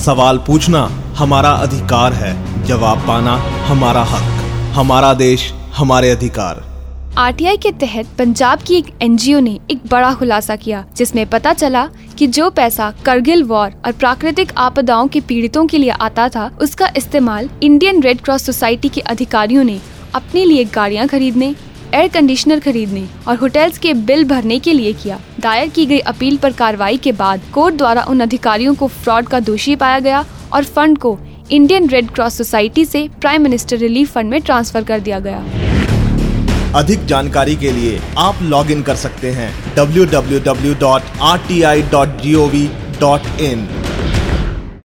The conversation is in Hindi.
सवाल पूछना हमारा अधिकार है, जवाब पाना हमारा हक, हमारा देश हमारे अधिकार। आरटीआई के तहत पंजाब की एक एनजीओ ने एक बड़ा खुलासा किया, जिसमें पता चला कि जो पैसा करगिल वॉर और प्राकृतिक आपदाओं के पीड़ितों के लिए आता था, उसका इस्तेमाल इंडियन रेड क्रॉस सोसाइटी के अधिकारियों ने अपने लिए गाड़ियाँ खरीदने एयर कंडीशनर खरीदने और होटल्स के बिल भरने के लिए किया। दायर की गई अपील पर कार्रवाई के बाद कोर्ट द्वारा उन अधिकारियों को फ्रॉड का दोषी पाया गया और फंड को इंडियन रेड क्रॉस सोसाइटी से प्राइम मिनिस्टर रिलीफ फंड में ट्रांसफ़र कर दिया गया। अधिक जानकारी के लिए आप लॉग इन कर सकते हैं www.rti.gov.in